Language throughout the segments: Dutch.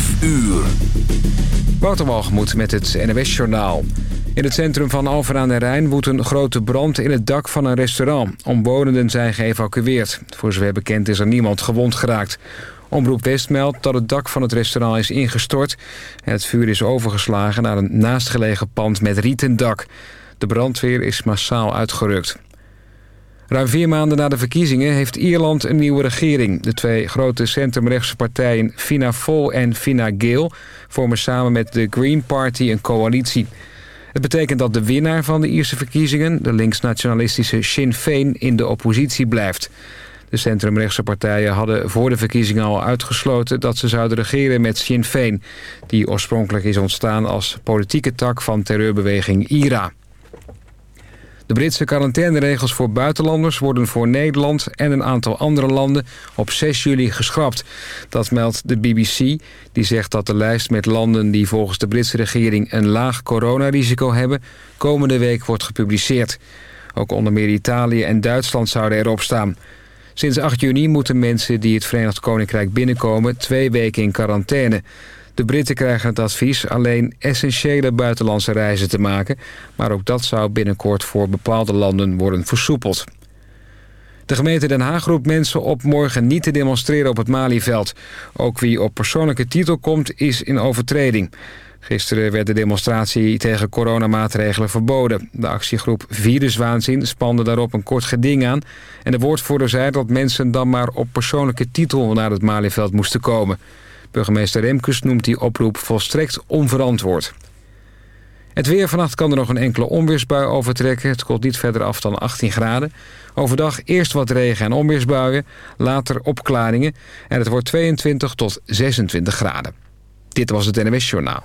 5 uur. Wouter met het NWS-journaal. In het centrum van Alphen aan Rijn woedt een grote brand in het dak van een restaurant. Omwonenden zijn geëvacueerd. Voor zover bekend is er niemand gewond geraakt. Omroep West meldt dat het dak van het restaurant is ingestort... en het vuur is overgeslagen naar een naastgelegen pand met rieten dak. De brandweer is massaal uitgerukt. Ruim vier maanden na de verkiezingen heeft Ierland een nieuwe regering. De twee grote centrumrechtse partijen Fianna Fáil en Fine Gael... vormen samen met de Green Party een coalitie. Het betekent dat de winnaar van de Ierse verkiezingen... de linksnationalistische Sinn Féin in de oppositie blijft. De centrumrechtse partijen hadden voor de verkiezingen al uitgesloten... dat ze zouden regeren met Sinn Féin... die oorspronkelijk is ontstaan als politieke tak van terreurbeweging IRA. De Britse quarantaineregels voor buitenlanders worden voor Nederland en een aantal andere landen op 6 juli geschrapt. Dat meldt de BBC, die zegt dat de lijst met landen die volgens de Britse regering een laag coronarisico hebben, komende week wordt gepubliceerd. Ook onder meer Italië en Duitsland zouden erop staan. Sinds 8 juni moeten mensen die het Verenigd Koninkrijk binnenkomen twee weken in quarantaine. De Britten krijgen het advies alleen essentiële buitenlandse reizen te maken... maar ook dat zou binnenkort voor bepaalde landen worden versoepeld. De gemeente Den Haag roept mensen op morgen niet te demonstreren op het Malieveld. Ook wie op persoonlijke titel komt is in overtreding. Gisteren werd de demonstratie tegen coronamaatregelen verboden. De actiegroep Viruswaanzin spande daarop een kort geding aan... en de woordvoerder zei dat mensen dan maar op persoonlijke titel naar het Malieveld moesten komen... Burgemeester Remkes noemt die oproep volstrekt onverantwoord. Het weer vannacht kan er nog een enkele onweersbui overtrekken. Het koelt niet verder af dan 18 graden. Overdag eerst wat regen en onweersbuien, later opklaringen. En het wordt 22 tot 26 graden. Dit was het NWS Journaal.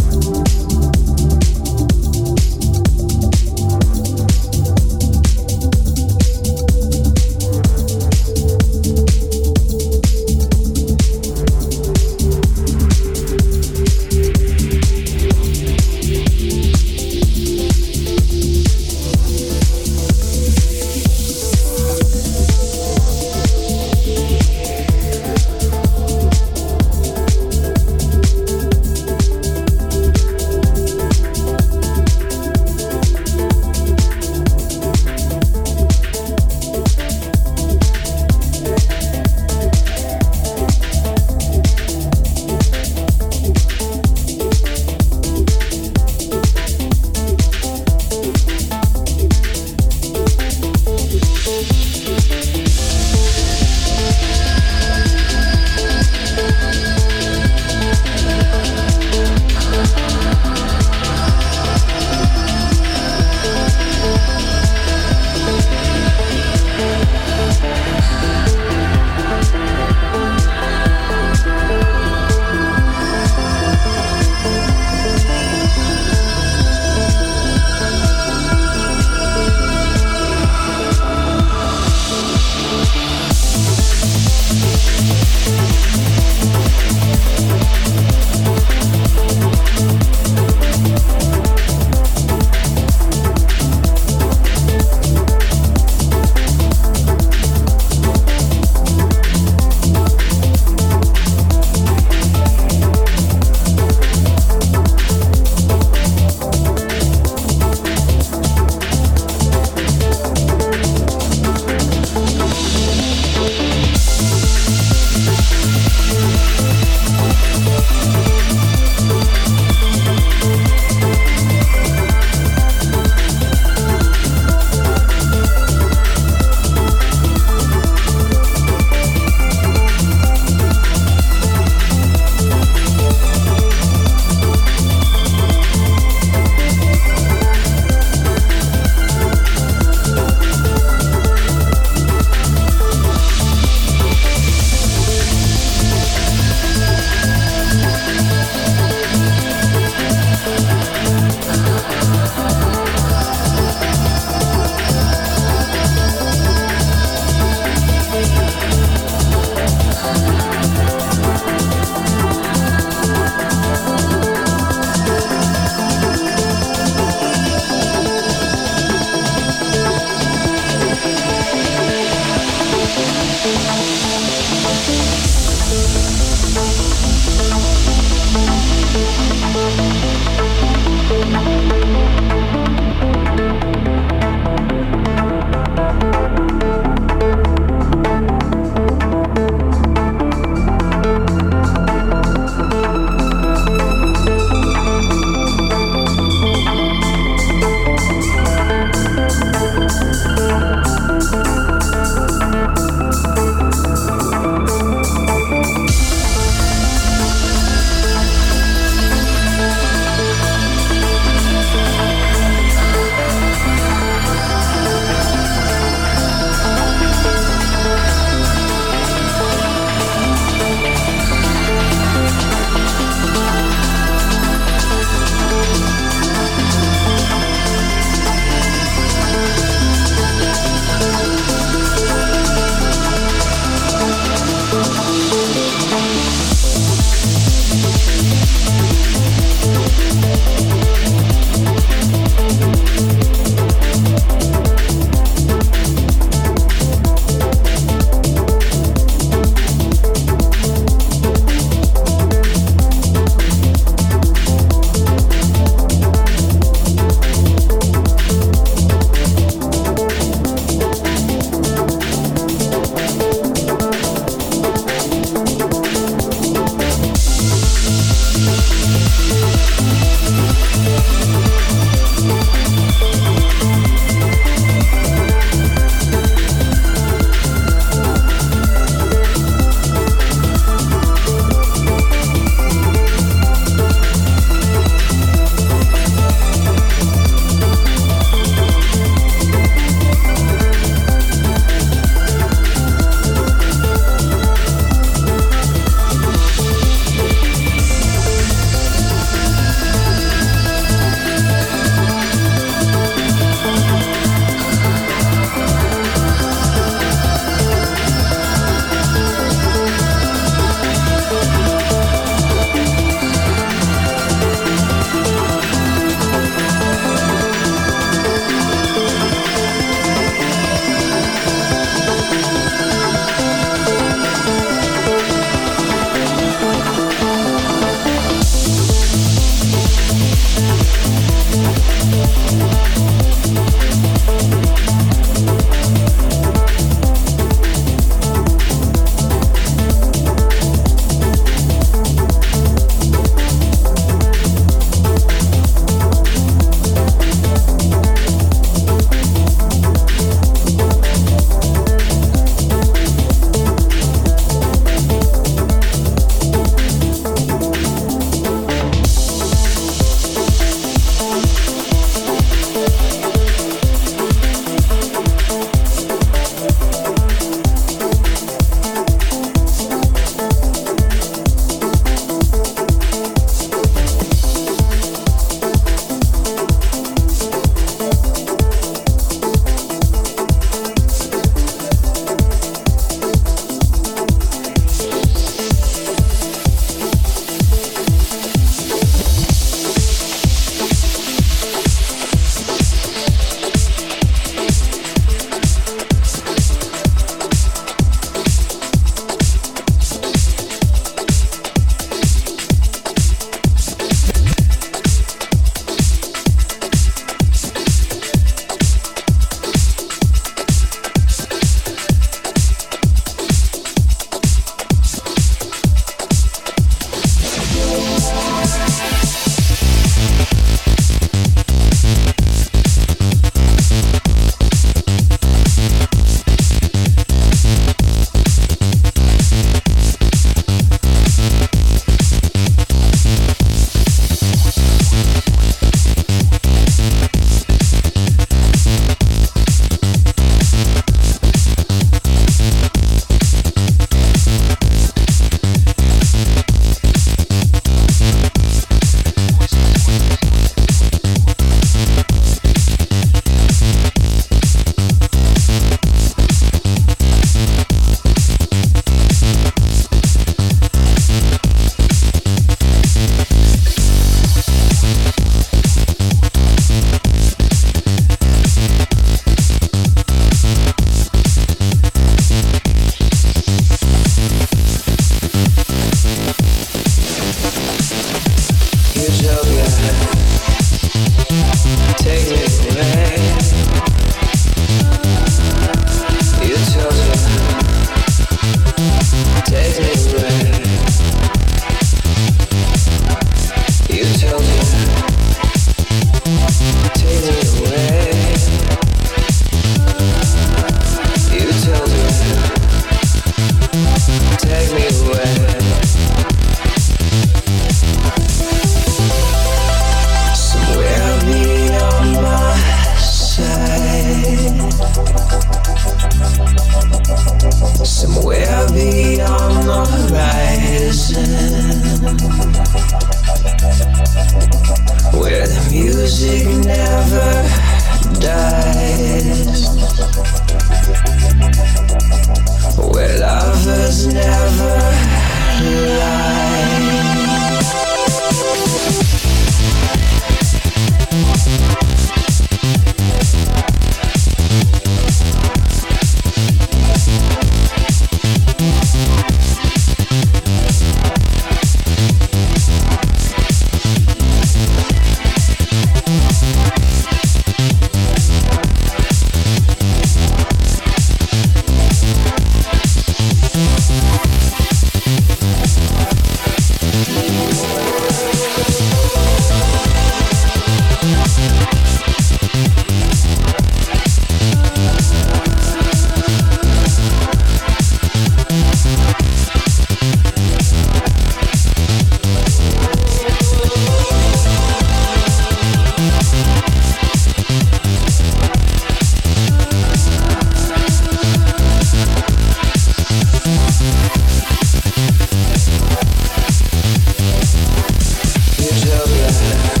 Yeah.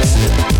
Yes.